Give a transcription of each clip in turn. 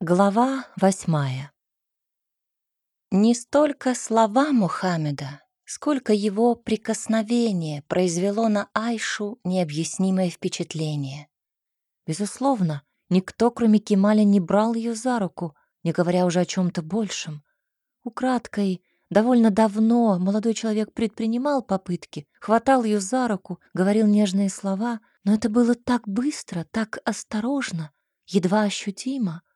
Глава восьмая. Не столько слова Мухаммеда, сколько его прикосновение произвело на Айшу необъяснимое впечатление. Безусловно, никто, кроме Кемаля, не брал ее за руку, не говоря уже о чем-то большем. Украдкой, довольно давно молодой человек предпринимал попытки, хватал ее за руку, говорил нежные слова, но это было так быстро, так осторожно, едва ощутимо —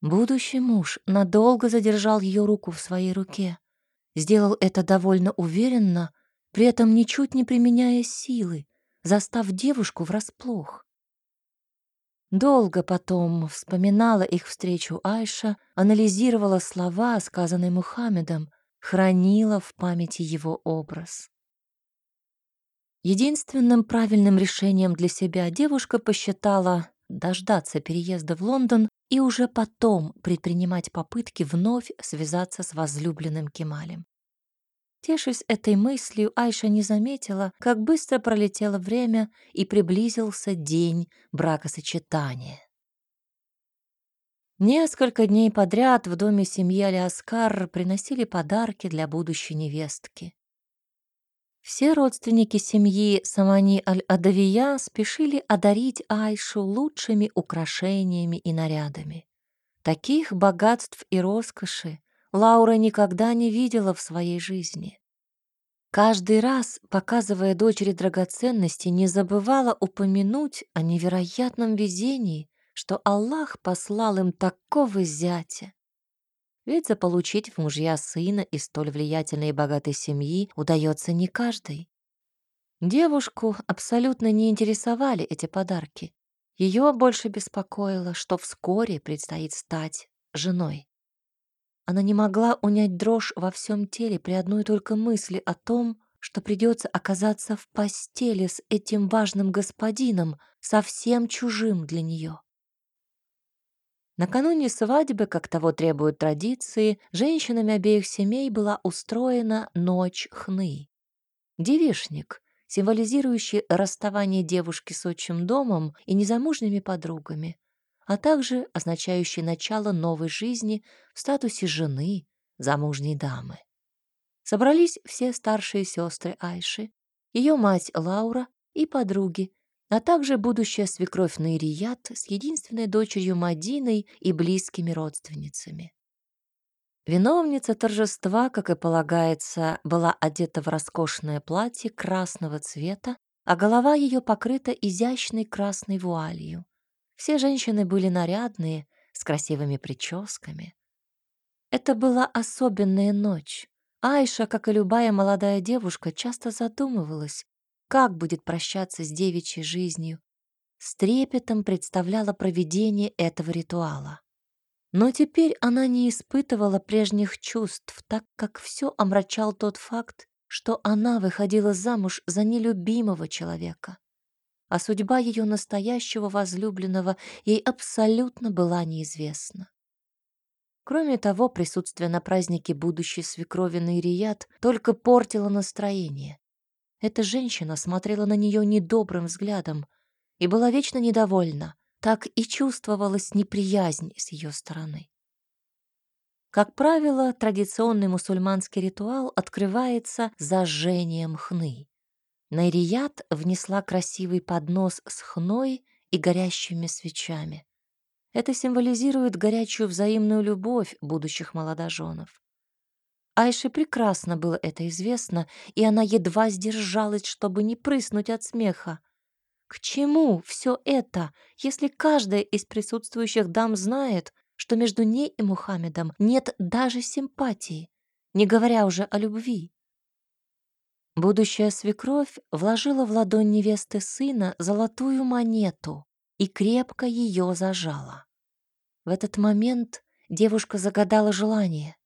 Будущий муж надолго задержал ее руку в своей руке. Сделал это довольно уверенно, при этом ничуть не применяя силы, застав девушку врасплох. Долго потом вспоминала их встречу Айша, анализировала слова, сказанные Мухаммедом, хранила в памяти его образ. Единственным правильным решением для себя девушка посчитала дождаться переезда в Лондон и уже потом предпринимать попытки вновь связаться с возлюбленным Кемалем. Тешись этой мыслью, Айша не заметила, как быстро пролетело время и приблизился день бракосочетания. Несколько дней подряд в доме семьи Алиаскар приносили подарки для будущей невестки. Все родственники семьи Самани Аль-Адавия спешили одарить Айшу лучшими украшениями и нарядами. Таких богатств и роскоши Лаура никогда не видела в своей жизни. Каждый раз, показывая дочери драгоценности, не забывала упомянуть о невероятном везении, что Аллах послал им такого зятя. Ведь заполучить в мужья сына из столь влиятельной и богатой семьи удается не каждой. Девушку абсолютно не интересовали эти подарки. Ее больше беспокоило, что вскоре предстоит стать женой. Она не могла унять дрожь во всем теле при одной только мысли о том, что придется оказаться в постели с этим важным господином, совсем чужим для нее. Накануне свадьбы, как того требуют традиции, женщинами обеих семей была устроена ночь хны. Девишник, символизирующий расставание девушки с отчим домом и незамужними подругами, а также означающий начало новой жизни в статусе жены замужней дамы. Собрались все старшие сестры Айши, ее мать Лаура и подруги, а также будущая свекровь Наирият с единственной дочерью Мадиной и близкими родственницами. Виновница торжества, как и полагается, была одета в роскошное платье красного цвета, а голова ее покрыта изящной красной вуалью. Все женщины были нарядные, с красивыми прическами. Это была особенная ночь. Айша, как и любая молодая девушка, часто задумывалась, как будет прощаться с девичьей жизнью, с трепетом представляла проведение этого ритуала. Но теперь она не испытывала прежних чувств, так как все омрачал тот факт, что она выходила замуж за нелюбимого человека, а судьба ее настоящего возлюбленного ей абсолютно была неизвестна. Кроме того, присутствие на празднике будущей свекрови Наирият только портило настроение. Эта женщина смотрела на нее недобрым взглядом и была вечно недовольна. Так и чувствовалась неприязнь с ее стороны. Как правило, традиционный мусульманский ритуал открывается зажжением хны. Найрият внесла красивый поднос с хной и горящими свечами. Это символизирует горячую взаимную любовь будущих молодоженов. Айше прекрасно было это известно, и она едва сдержалась, чтобы не прыснуть от смеха. К чему все это, если каждая из присутствующих дам знает, что между ней и Мухаммедом нет даже симпатии, не говоря уже о любви? Будущая свекровь вложила в ладонь невесты сына золотую монету и крепко ее зажала. В этот момент девушка загадала желание.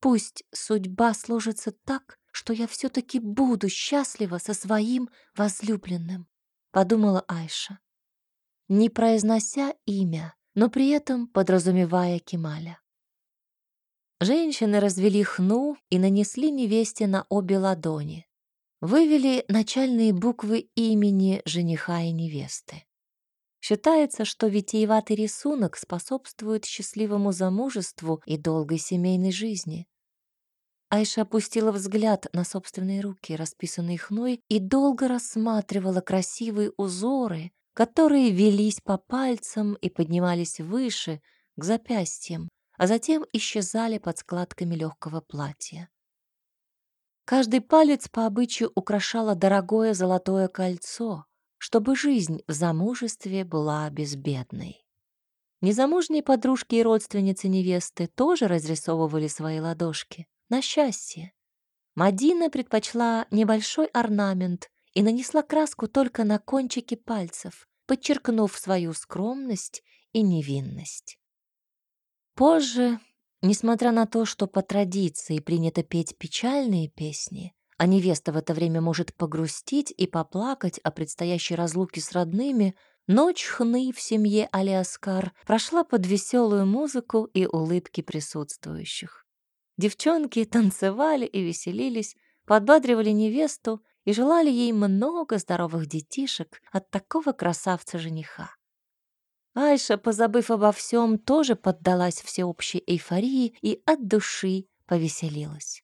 Пусть судьба сложится так, что я все-таки буду счастлива со своим возлюбленным, подумала Айша, не произнося имя, но при этом подразумевая Кемаля. Женщины развели хну и нанесли невесте на обе ладони. Вывели начальные буквы имени жениха и невесты. Считается, что витиеватый рисунок способствует счастливому замужеству и долгой семейной жизни. Айша опустила взгляд на собственные руки, расписанные хной, и долго рассматривала красивые узоры, которые велись по пальцам и поднимались выше, к запястьям, а затем исчезали под складками легкого платья. Каждый палец по обычаю украшало дорогое золотое кольцо, чтобы жизнь в замужестве была безбедной. Незамужние подружки и родственницы невесты тоже разрисовывали свои ладошки на счастье. Мадина предпочла небольшой орнамент и нанесла краску только на кончики пальцев, подчеркнув свою скромность и невинность. Позже, несмотря на то, что по традиции принято петь печальные песни, а невеста в это время может погрустить и поплакать о предстоящей разлуке с родными, ночь хны в семье Алиаскар прошла под веселую музыку и улыбки присутствующих. Девчонки танцевали и веселились, подбадривали невесту и желали ей много здоровых детишек от такого красавца-жениха. Айша, позабыв обо всем, тоже поддалась всеобщей эйфории и от души повеселилась.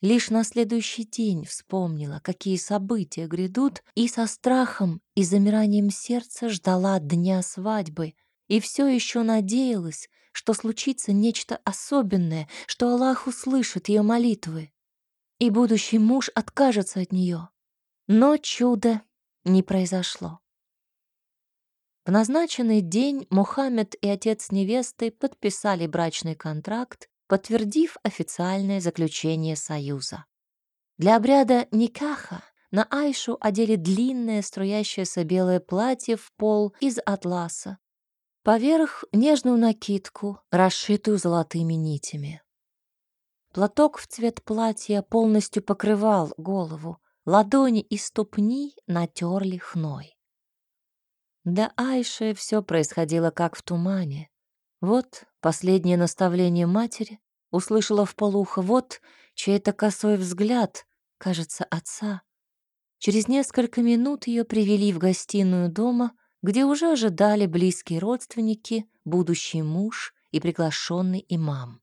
Лишь на следующий день вспомнила, какие события грядут, и со страхом и замиранием сердца ждала дня свадьбы, и все еще надеялась, что случится нечто особенное, что Аллах услышит ее молитвы, и будущий муж откажется от нее. Но чудо не произошло. В назначенный день Мухаммед и отец невесты подписали брачный контракт, подтвердив официальное заключение союза. Для обряда никаха на Айшу одели длинное струящееся белое платье в пол из атласа, Поверх нежную накидку, расшитую золотыми нитями. Платок в цвет платья полностью покрывал голову, ладони и ступни натерли хной. Для Айши все происходило как в тумане. Вот последнее наставление матери, услышала в полухо, вот чей-то косой взгляд, кажется, отца. Через несколько минут ее привели в гостиную дома — где уже ожидали близкие родственники, будущий муж и приглашенный имам.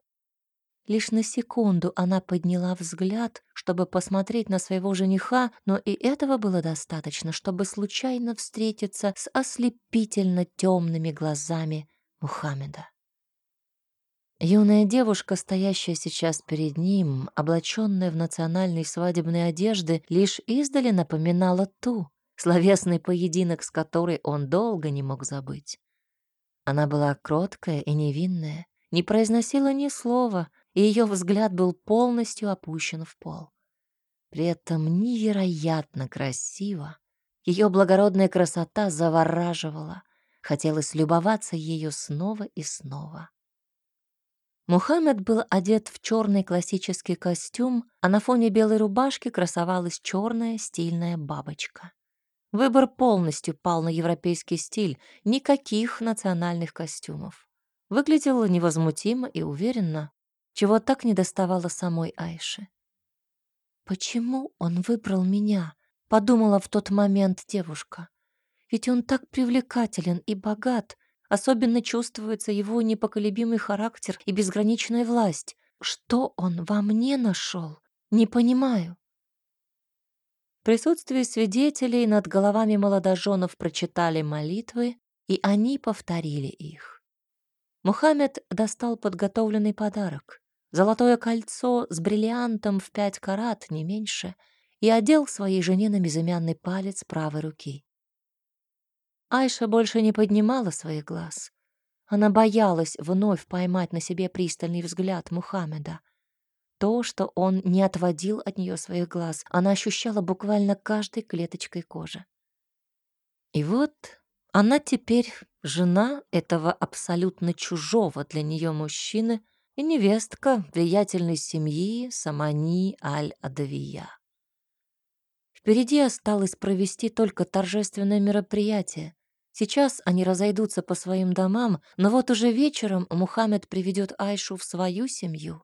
Лишь на секунду она подняла взгляд, чтобы посмотреть на своего жениха, но и этого было достаточно, чтобы случайно встретиться с ослепительно темными глазами Мухаммеда. Юная девушка, стоящая сейчас перед ним, облаченная в национальные свадебные одежды, лишь издали напоминала ту, словесный поединок с которой он долго не мог забыть. Она была кроткая и невинная, не произносила ни слова, и ее взгляд был полностью опущен в пол. При этом невероятно красиво. Ее благородная красота завораживала. Хотелось любоваться ею снова и снова. Мухаммед был одет в черный классический костюм, а на фоне белой рубашки красовалась черная стильная бабочка. Выбор полностью пал на европейский стиль, никаких национальных костюмов. Выглядело невозмутимо и уверенно, чего так не доставало самой Айше. «Почему он выбрал меня?» — подумала в тот момент девушка. «Ведь он так привлекателен и богат, особенно чувствуется его непоколебимый характер и безграничная власть. Что он во мне нашел? Не понимаю» присутствии свидетелей над головами молодоженов прочитали молитвы, и они повторили их. Мухаммед достал подготовленный подарок — золотое кольцо с бриллиантом в пять карат, не меньше, и одел своей жене на безымянный палец правой руки. Айша больше не поднимала своих глаз. Она боялась вновь поймать на себе пристальный взгляд Мухаммеда — то, что он не отводил от нее своих глаз, она ощущала буквально каждой клеточкой кожи. И вот она теперь жена этого абсолютно чужого для нее мужчины и невестка влиятельной семьи Самани Аль-Адавия. Впереди осталось провести только торжественное мероприятие. Сейчас они разойдутся по своим домам, но вот уже вечером Мухаммед приведет Айшу в свою семью,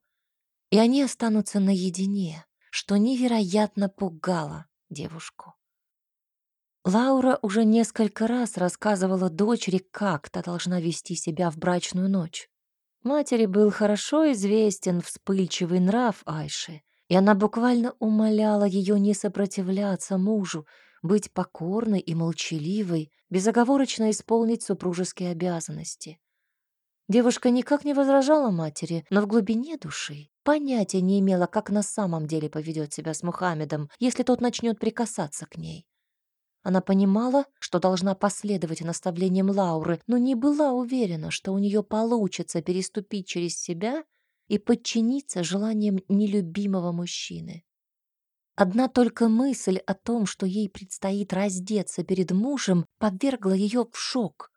и они останутся наедине, что невероятно пугало девушку. Лаура уже несколько раз рассказывала дочери, как та должна вести себя в брачную ночь. Матери был хорошо известен вспыльчивый нрав Айши, и она буквально умоляла ее не сопротивляться мужу, быть покорной и молчаливой, безоговорочно исполнить супружеские обязанности. Девушка никак не возражала матери, но в глубине души понятия не имела, как на самом деле поведет себя с Мухаммедом, если тот начнет прикасаться к ней. Она понимала, что должна последовать наставлениям Лауры, но не была уверена, что у нее получится переступить через себя и подчиниться желаниям нелюбимого мужчины. Одна только мысль о том, что ей предстоит раздеться перед мужем, подвергла ее в шок.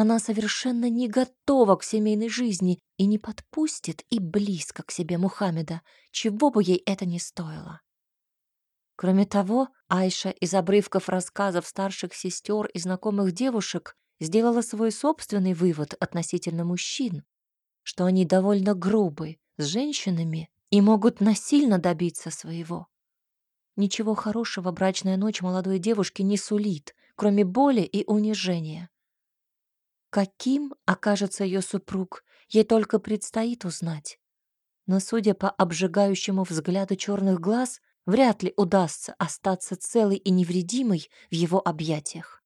Она совершенно не готова к семейной жизни и не подпустит и близко к себе Мухаммеда, чего бы ей это ни стоило. Кроме того, Айша из обрывков рассказов старших сестер и знакомых девушек сделала свой собственный вывод относительно мужчин, что они довольно грубы с женщинами и могут насильно добиться своего. Ничего хорошего брачная ночь молодой девушки не сулит, кроме боли и унижения. Каким окажется ее супруг, ей только предстоит узнать. Но, судя по обжигающему взгляду черных глаз, вряд ли удастся остаться целой и невредимой в его объятиях.